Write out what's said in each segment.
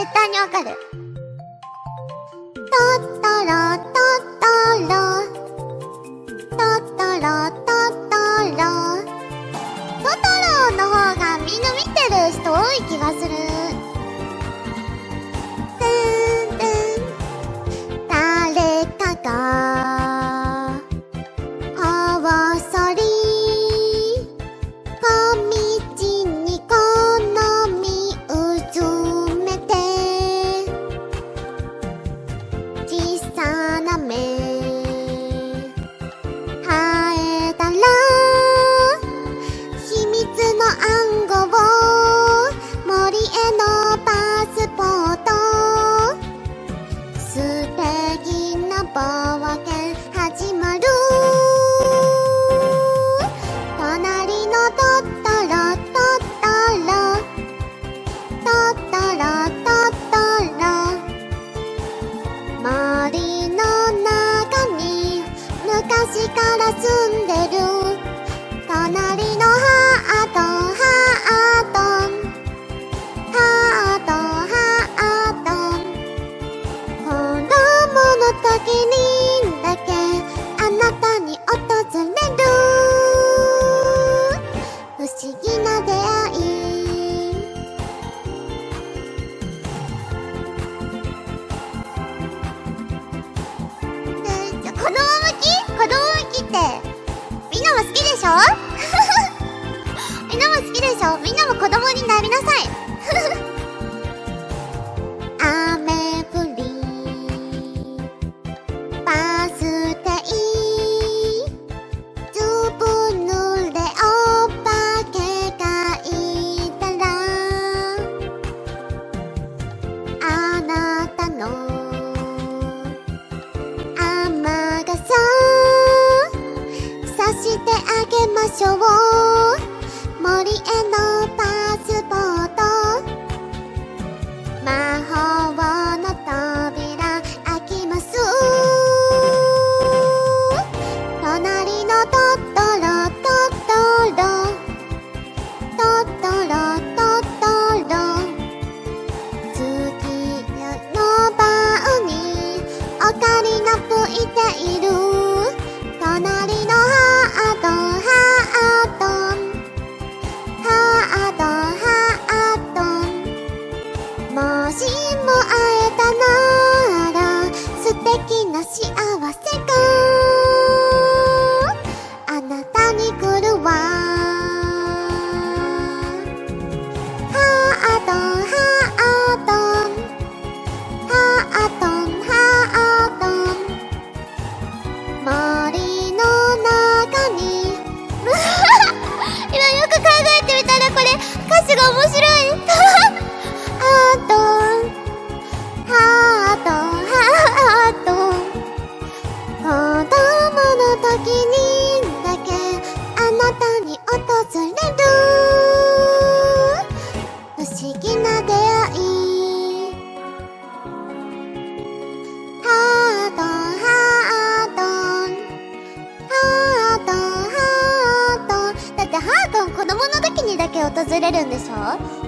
絶対にわかる。トトロ、トトロ。トトロ、トトロ。トトロの方がみんな見てる人多い気がする。森の中に昔から住んでる。隣なもしてあげましょう。森へのパスポート魔法の扉開きます。隣のトトロトトロトトロトトロ。月の晩にオカリナ吹いている。訪れるんでしょ？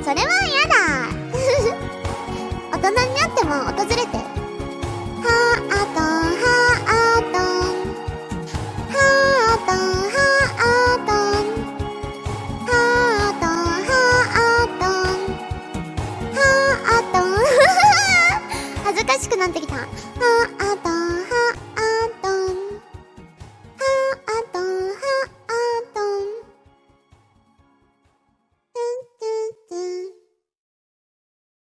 それは嫌だ。大人になっても訪れて。ハートハートハートハートハートハートハート 恥ずかしくなってきた。ハート